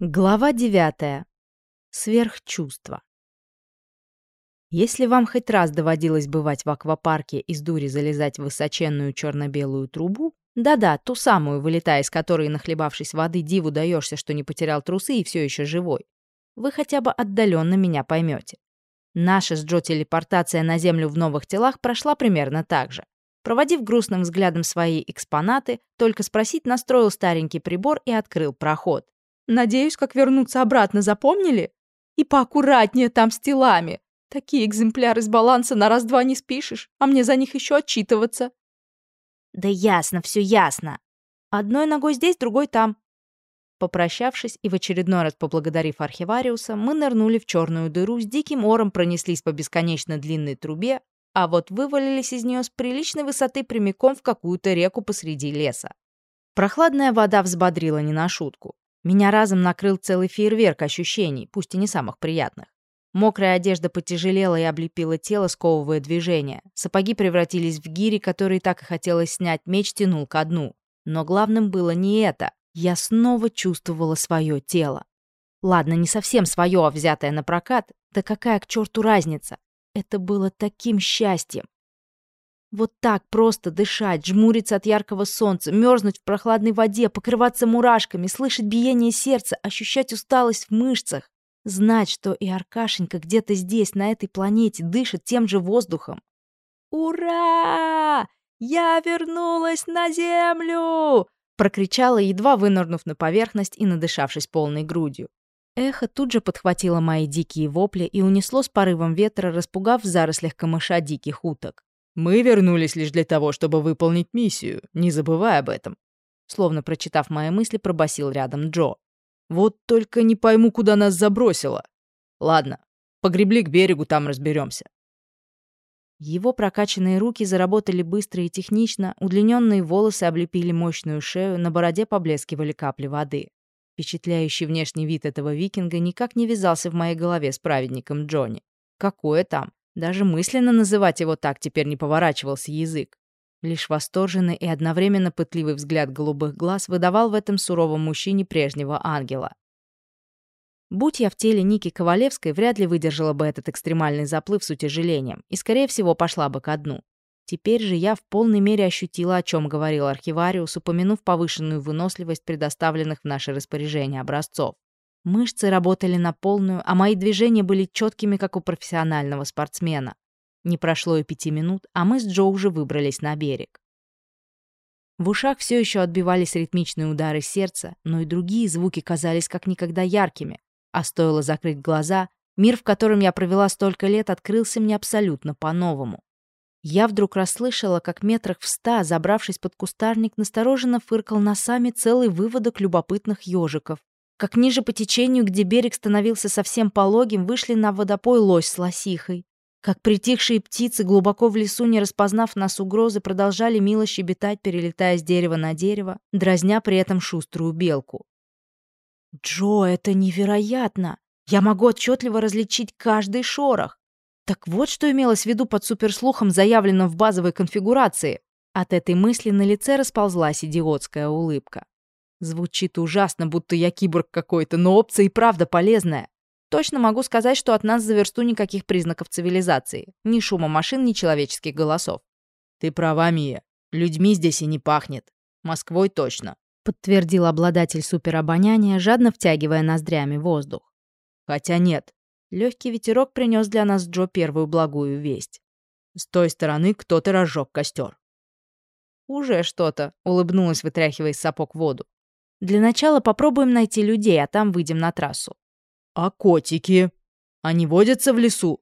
Глава девятая. Сверхчувство. Если вам хоть раз доводилось бывать в аквапарке и с дури залезать в высоченную черно-белую трубу, да-да, ту самую, вылетая из которой, нахлебавшись воды, диву даешься, что не потерял трусы и все еще живой, вы хотя бы отдаленно меня поймете. Наша с Джо телепортация на Землю в новых телах прошла примерно так же. Проводив грустным взглядом свои экспонаты, только спросить настроил старенький прибор и открыл проход. Надеюсь, как вернуться обратно, запомнили? И поаккуратнее там с телами. Такие экземпляры с баланса на раз-два не спишешь, а мне за них еще отчитываться. Да ясно, все ясно. Одной ногой здесь, другой там. Попрощавшись и в очередной раз поблагодарив архивариуса, мы нырнули в черную дыру, с диким ором пронеслись по бесконечно длинной трубе, а вот вывалились из нее с приличной высоты прямиком в какую-то реку посреди леса. Прохладная вода взбодрила не на шутку. Меня разом накрыл целый фейерверк ощущений, пусть и не самых приятных. Мокрая одежда потяжелела и облепила тело, сковывая движение. Сапоги превратились в гири, которые так и хотелось снять, меч тянул ко дну. Но главным было не это. Я снова чувствовала свое тело. Ладно, не совсем свое, а взятое на прокат. Да какая к черту разница? Это было таким счастьем. Вот так просто дышать, жмуриться от яркого солнца, мерзнуть в прохладной воде, покрываться мурашками, слышать биение сердца, ощущать усталость в мышцах. Знать, что и Аркашенька где-то здесь, на этой планете, дышит тем же воздухом. «Ура! Я вернулась на Землю!» прокричала, едва вынырнув на поверхность и надышавшись полной грудью. Эхо тут же подхватило мои дикие вопли и унесло с порывом ветра, распугав в зарослях камыша диких уток. Мы вернулись лишь для того, чтобы выполнить миссию, не забывай об этом. Словно прочитав мои мысли, пробасил рядом Джо. Вот только не пойму, куда нас забросило. Ладно, погребли к берегу, там разберемся. Его прокачанные руки заработали быстро и технично, удлиненные волосы облепили мощную шею, на бороде поблескивали капли воды. Впечатляющий внешний вид этого викинга никак не вязался в моей голове с праведником Джонни. Какое там? Даже мысленно называть его так теперь не поворачивался язык. Лишь восторженный и одновременно пытливый взгляд голубых глаз выдавал в этом суровом мужчине прежнего ангела. Будь я в теле Ники Ковалевской, вряд ли выдержала бы этот экстремальный заплыв с утяжелением и, скорее всего, пошла бы ко дну. Теперь же я в полной мере ощутила, о чем говорил архивариус, упомянув повышенную выносливость предоставленных в наше распоряжение образцов. Мышцы работали на полную, а мои движения были четкими, как у профессионального спортсмена. Не прошло и пяти минут, а мы с Джо уже выбрались на берег. В ушах все еще отбивались ритмичные удары сердца, но и другие звуки казались как никогда яркими. А стоило закрыть глаза, мир, в котором я провела столько лет, открылся мне абсолютно по-новому. Я вдруг расслышала, как метрах в ста, забравшись под кустарник, настороженно фыркал носами целый выводок любопытных ежиков, как ниже по течению, где берег становился совсем пологим, вышли на водопой лось с лосихой. Как притихшие птицы, глубоко в лесу, не распознав нас угрозы, продолжали мило щебетать, перелетая с дерева на дерево, дразня при этом шуструю белку. «Джо, это невероятно! Я могу отчетливо различить каждый шорох. Так вот, что имелось в виду под суперслухом, заявленным в базовой конфигурации. От этой мысли на лице расползлась идиотская улыбка. Звучит ужасно, будто я киборг какой-то, но опция и правда полезная. Точно могу сказать, что от нас за версту никаких признаков цивилизации. Ни шума машин, ни человеческих голосов. Ты права, Мия. Людьми здесь и не пахнет. Москвой точно. Подтвердил обладатель суперобоняния, жадно втягивая ноздрями воздух. Хотя нет. Легкий ветерок принес для нас Джо первую благую весть. С той стороны кто-то разжег костер. «Уже что-то», — улыбнулась, вытряхивая из сапог воду. Для начала попробуем найти людей, а там выйдем на трассу. А котики? Они водятся в лесу?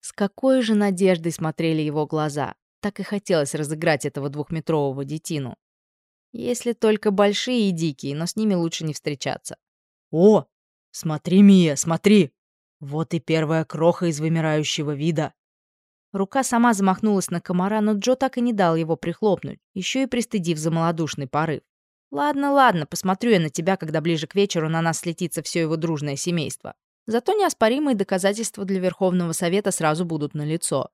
С какой же надеждой смотрели его глаза. Так и хотелось разыграть этого двухметрового детину. Если только большие и дикие, но с ними лучше не встречаться. О, смотри, Мия, смотри! Вот и первая кроха из вымирающего вида. Рука сама замахнулась на комара, но Джо так и не дал его прихлопнуть, еще и пристыдив за малодушный порыв. Ладно, ладно, посмотрю я на тебя, когда ближе к вечеру на нас слетится все его дружное семейство. Зато неоспоримые доказательства для Верховного Совета сразу будут налицо.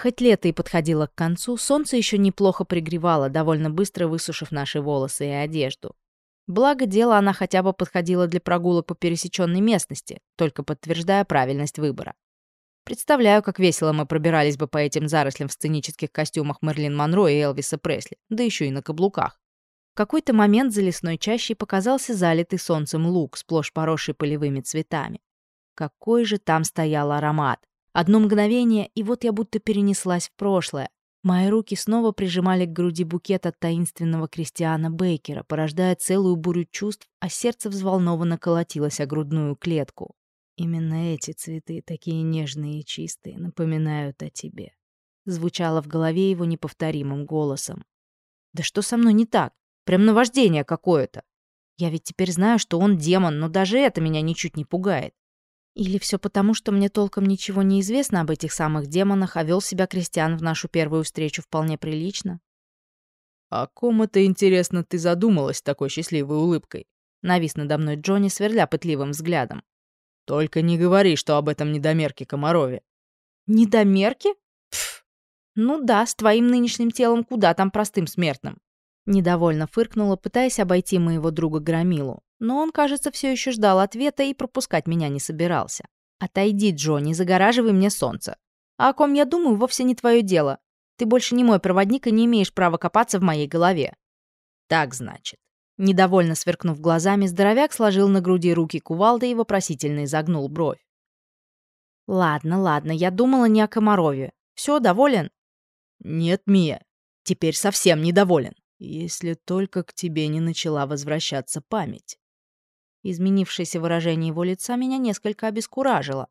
Хоть лето и подходило к концу, солнце еще неплохо пригревало, довольно быстро высушив наши волосы и одежду. Благо, дело она хотя бы подходила для прогулок по пересеченной местности, только подтверждая правильность выбора. Представляю, как весело мы пробирались бы по этим зарослям в сценических костюмах Мерлин Монро и Элвиса Пресли, да еще и на каблуках. В какой-то момент за лесной чащей показался залитый солнцем луг, сплошь поросший полевыми цветами. Какой же там стоял аромат! Одно мгновение, и вот я будто перенеслась в прошлое. Мои руки снова прижимали к груди букет от таинственного Кристиана Бейкера, порождая целую бурю чувств, а сердце взволнованно колотилось о грудную клетку. Именно эти цветы, такие нежные и чистые, напоминают о тебе. Звучало в голове его неповторимым голосом. Да что со мной не так? Прям наваждение какое-то. Я ведь теперь знаю, что он демон, но даже это меня ничуть не пугает. Или все потому, что мне толком ничего не известно об этих самых демонах, а вел себя Кристиан в нашу первую встречу вполне прилично? «О ком это, интересно, ты задумалась такой счастливой улыбкой?» Навис надо мной Джонни, сверля пытливым взглядом. Только не говори, что об этом недомерке Комарове. Недомерке? Пф. Ну да, с твоим нынешним телом куда там простым смертным. Недовольно фыркнула, пытаясь обойти моего друга Громилу. Но он, кажется, все еще ждал ответа и пропускать меня не собирался. «Отойди, Джо, не загораживай мне солнце. А о ком я думаю, вовсе не твое дело. Ты больше не мой проводник и не имеешь права копаться в моей голове». «Так, значит». Недовольно сверкнув глазами, здоровяк сложил на груди руки кувалды и вопросительно изогнул бровь. «Ладно, ладно, я думала не о Комарове. Все, доволен?» «Нет, Мия, теперь совсем недоволен. Если только к тебе не начала возвращаться память». Изменившееся выражение его лица меня несколько обескуражило.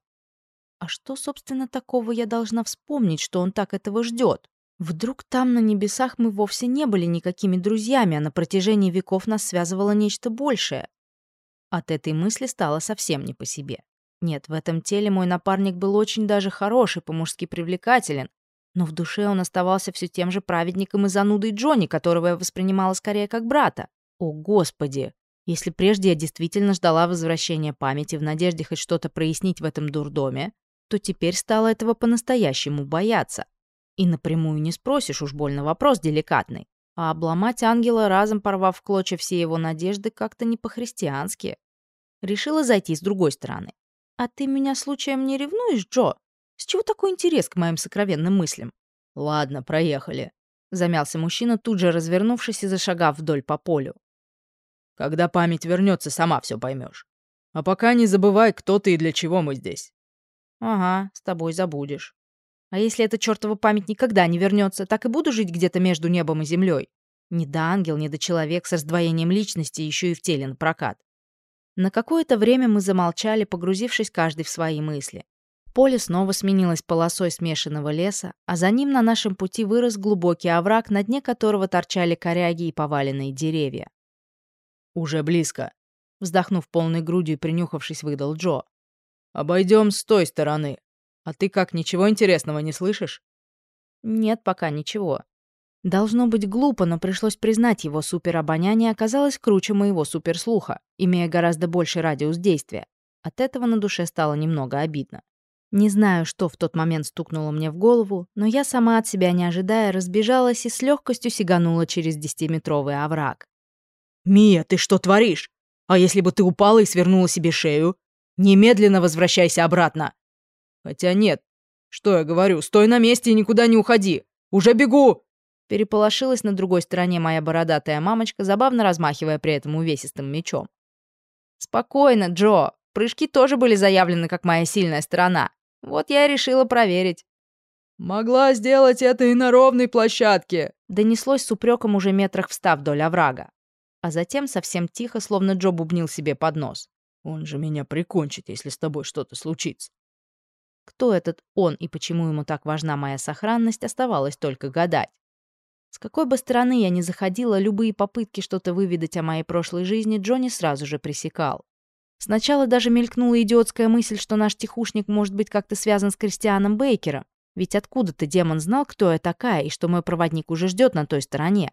А что, собственно, такого я должна вспомнить, что он так этого ждет? Вдруг там, на небесах, мы вовсе не были никакими друзьями, а на протяжении веков нас связывало нечто большее. От этой мысли стало совсем не по себе. Нет, в этом теле мой напарник был очень даже хороший, по-мужски привлекателен, но в душе он оставался все тем же праведником и занудой Джонни, которого я воспринимала скорее как брата. О, Господи! Если прежде я действительно ждала возвращения памяти в надежде хоть что-то прояснить в этом дурдоме, то теперь стала этого по-настоящему бояться. И напрямую не спросишь, уж больно вопрос деликатный. А обломать ангела, разом порвав в клочья все его надежды, как-то не по-христиански. Решила зайти с другой стороны. «А ты меня случаем не ревнуешь, Джо? С чего такой интерес к моим сокровенным мыслям?» «Ладно, проехали», — замялся мужчина, тут же развернувшись и зашагав вдоль по полю. «Когда память вернется, сама все поймешь. А пока не забывай, кто ты и для чего мы здесь». «Ага, с тобой забудешь». А если эта чертова память никогда не вернется, так и буду жить где-то между небом и землей. Не до ангел, не до человек с раздвоением личности, еще и в теле на прокат. На какое-то время мы замолчали, погрузившись каждый в свои мысли. Поле снова сменилось полосой смешанного леса, а за ним на нашем пути вырос глубокий овраг, на дне которого торчали коряги и поваленные деревья. «Уже близко», — вздохнув полной грудью и принюхавшись, выдал Джо. «Обойдем с той стороны. А ты как, ничего интересного не слышишь? Нет, пока ничего. Должно быть глупо, но пришлось признать, его суперобоняние оказалось круче моего суперслуха, имея гораздо больший радиус действия. От этого на душе стало немного обидно. Не знаю, что в тот момент стукнуло мне в голову, но я сама от себя не ожидая разбежалась и с легкостью сиганула через десятиметровый овраг. «Мия, ты что творишь? А если бы ты упала и свернула себе шею? Немедленно возвращайся обратно!» Хотя нет. Что я говорю? Стой на месте и никуда не уходи. Уже бегу!» Переполошилась на другой стороне моя бородатая мамочка, забавно размахивая при этом увесистым мечом. «Спокойно, Джо. Прыжки тоже были заявлены как моя сильная сторона. Вот я и решила проверить». «Могла сделать это и на ровной площадке!» Донеслось с упреком уже метрах встав вдоль оврага. А затем совсем тихо, словно Джо бубнил себе под нос. «Он же меня прикончит, если с тобой что-то случится». Кто этот он и почему ему так важна моя сохранность, оставалось только гадать. С какой бы стороны я ни заходила, любые попытки что-то выведать о моей прошлой жизни Джонни сразу же пресекал. Сначала даже мелькнула идиотская мысль, что наш тихушник может быть как-то связан с Кристианом Бейкером, ведь откуда-то демон знал, кто я такая и что мой проводник уже ждет на той стороне.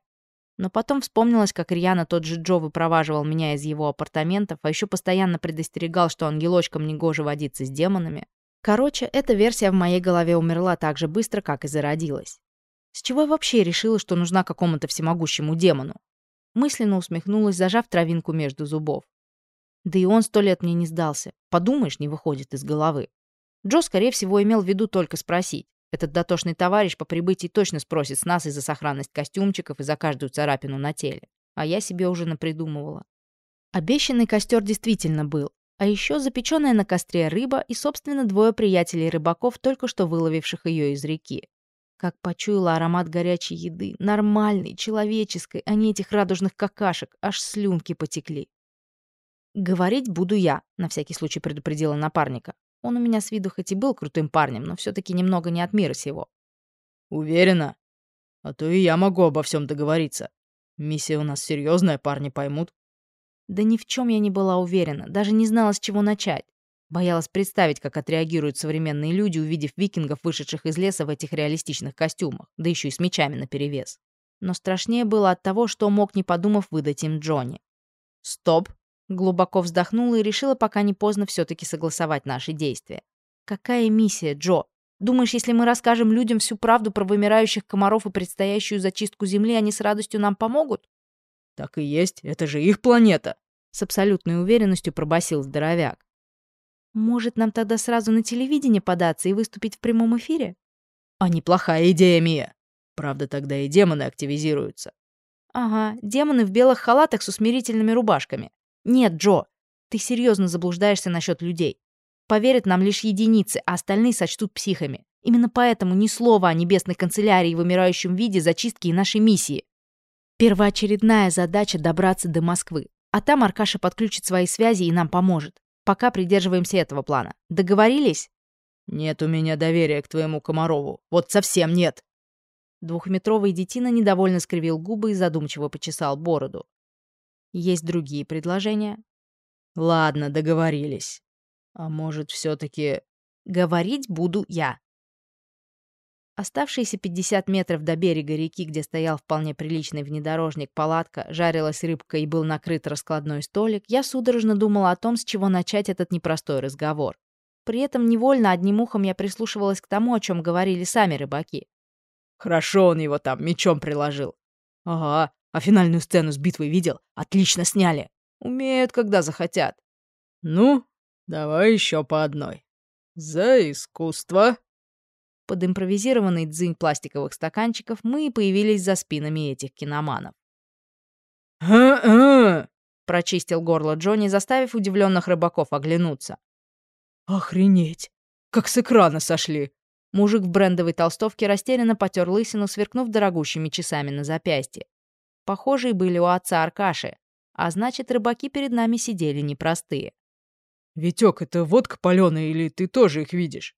Но потом вспомнилось, как Рьяна тот же Джо выпроваживал меня из его апартаментов, а еще постоянно предостерегал, что ангелочкам негоже водиться с демонами. Короче, эта версия в моей голове умерла так же быстро, как и зародилась. С чего я вообще решила, что нужна какому-то всемогущему демону? Мысленно усмехнулась, зажав травинку между зубов. Да и он сто лет мне не сдался. Подумаешь, не выходит из головы. Джо, скорее всего, имел в виду только спросить. Этот дотошный товарищ по прибытии точно спросит с нас и за сохранность костюмчиков, и за каждую царапину на теле. А я себе уже напридумывала. Обещанный костер действительно был. А еще запеченная на костре рыба и, собственно, двое приятелей рыбаков, только что выловивших ее из реки. Как почуяла аромат горячей еды, нормальной, человеческой, а не этих радужных какашек, аж слюнки потекли. «Говорить буду я», — на всякий случай предупредила напарника. Он у меня с виду хоть и был крутым парнем, но все таки немного не от мира сего. «Уверена? А то и я могу обо всем договориться. Миссия у нас серьезная, парни поймут». Да ни в чем я не была уверена, даже не знала, с чего начать. Боялась представить, как отреагируют современные люди, увидев викингов, вышедших из леса в этих реалистичных костюмах, да еще и с мечами наперевес. Но страшнее было от того, что мог, не подумав, выдать им Джонни. «Стоп!» Глубоко вздохнула и решила, пока не поздно, все-таки согласовать наши действия. «Какая миссия, Джо? Думаешь, если мы расскажем людям всю правду про вымирающих комаров и предстоящую зачистку Земли, они с радостью нам помогут?» «Так и есть, это же их планета!» С абсолютной уверенностью пробасил здоровяк. «Может, нам тогда сразу на телевидение податься и выступить в прямом эфире?» «А неплохая идея, Мия. Правда, тогда и демоны активизируются». «Ага, демоны в белых халатах с усмирительными рубашками. Нет, Джо, ты серьезно заблуждаешься насчет людей. Поверят нам лишь единицы, а остальные сочтут психами. Именно поэтому ни слова о небесной канцелярии в вымирающем виде зачистки и нашей миссии. Первоочередная задача — добраться до Москвы. А там Аркаша подключит свои связи и нам поможет. Пока придерживаемся этого плана. Договорились? Нет у меня доверия к твоему Комарову. Вот совсем нет. Двухметровый детина недовольно скривил губы и задумчиво почесал бороду. Есть другие предложения? Ладно, договорились. А может, все таки Говорить буду я. Оставшиеся 50 метров до берега реки, где стоял вполне приличный внедорожник, палатка, жарилась рыбка и был накрыт раскладной столик, я судорожно думала о том, с чего начать этот непростой разговор. При этом невольно одним ухом я прислушивалась к тому, о чем говорили сами рыбаки. «Хорошо он его там мечом приложил». «Ага, а финальную сцену с битвой видел? Отлично сняли. Умеют, когда захотят». «Ну, давай еще по одной. За искусство». Под импровизированный дзынь пластиковых стаканчиков мы и появились за спинами этих киноманов. «Ха-ха!» — прочистил горло Джонни, заставив удивленных рыбаков оглянуться. «Охренеть! Как с экрана сошли!» Мужик в брендовой толстовке растерянно потер лысину, сверкнув дорогущими часами на запястье. Похожие были у отца Аркаши, а значит, рыбаки перед нами сидели непростые. «Витёк, это водка палёная или ты тоже их видишь?»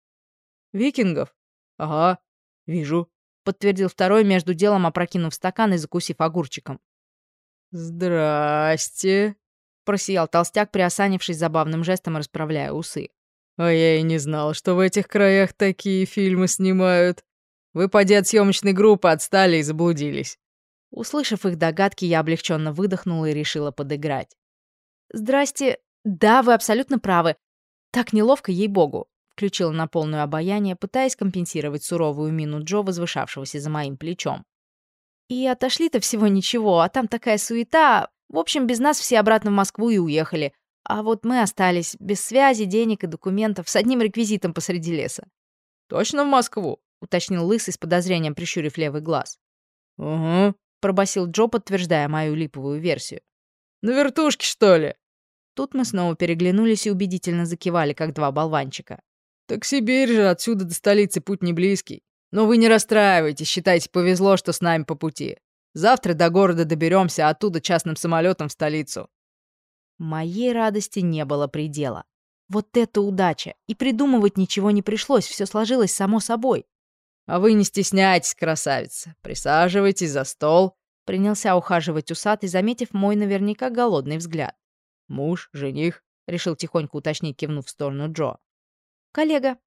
«Викингов?» «Ага, вижу», — подтвердил второй, между делом опрокинув стакан и закусив огурчиком. «Здрасте», — просиял толстяк, приосанившись забавным жестом и расправляя усы. «А я и не знал, что в этих краях такие фильмы снимают. Вы, поди, от съемочной группы отстали и заблудились». Услышав их догадки, я облегченно выдохнула и решила подыграть. «Здрасте. Да, вы абсолютно правы. Так неловко, ей-богу включила на полную обаяние, пытаясь компенсировать суровую мину Джо, возвышавшегося за моим плечом. И отошли-то всего ничего, а там такая суета. В общем, без нас все обратно в Москву и уехали. А вот мы остались, без связи, денег и документов, с одним реквизитом посреди леса. «Точно в Москву?» — уточнил Лысый с подозрением, прищурив левый глаз. «Угу», — пробасил Джо, подтверждая мою липовую версию. «На вертушке, что ли?» Тут мы снова переглянулись и убедительно закивали, как два болванчика. «Так Сибирь же, отсюда до столицы путь не близкий. Но вы не расстраивайтесь, считайте, повезло, что с нами по пути. Завтра до города доберемся, а оттуда частным самолетом в столицу». Моей радости не было предела. Вот это удача! И придумывать ничего не пришлось, все сложилось само собой. «А вы не стесняйтесь, красавица. Присаживайтесь за стол», — принялся ухаживать усатый, заметив мой наверняка голодный взгляд. «Муж, жених», — решил тихонько уточнить, кивнув в сторону Джо. «Коллега».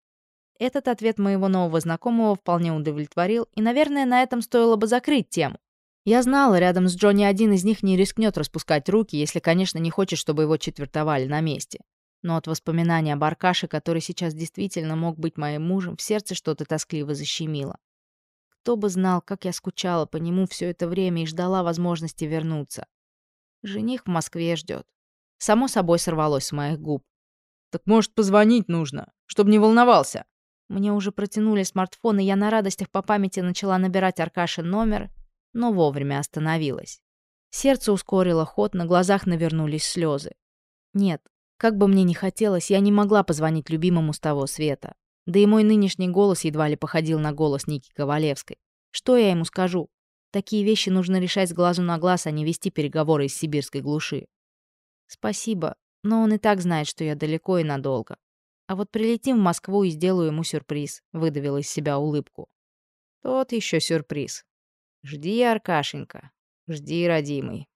Этот ответ моего нового знакомого вполне удовлетворил, и, наверное, на этом стоило бы закрыть тему. Я знала, рядом с Джонни один из них не рискнет распускать руки, если, конечно, не хочет, чтобы его четвертовали на месте. Но от воспоминания об Аркаше, который сейчас действительно мог быть моим мужем, в сердце что-то тоскливо защемило. Кто бы знал, как я скучала по нему все это время и ждала возможности вернуться. Жених в Москве ждет. Само собой сорвалось с моих губ. Так может, позвонить нужно, чтобы не волновался. Мне уже протянули смартфон, и я на радостях по памяти начала набирать Аркашин номер, но вовремя остановилась. Сердце ускорило ход, на глазах навернулись слезы. Нет, как бы мне ни хотелось, я не могла позвонить любимому с того света. Да и мой нынешний голос едва ли походил на голос Ники Ковалевской. Что я ему скажу? Такие вещи нужно решать с глазу на глаз, а не вести переговоры из сибирской глуши. Спасибо, но он и так знает, что я далеко и надолго. А вот прилетим в Москву и сделаю ему сюрприз, выдавила из себя улыбку. Тот еще сюрприз. Жди, Аркашенька, жди, родимый.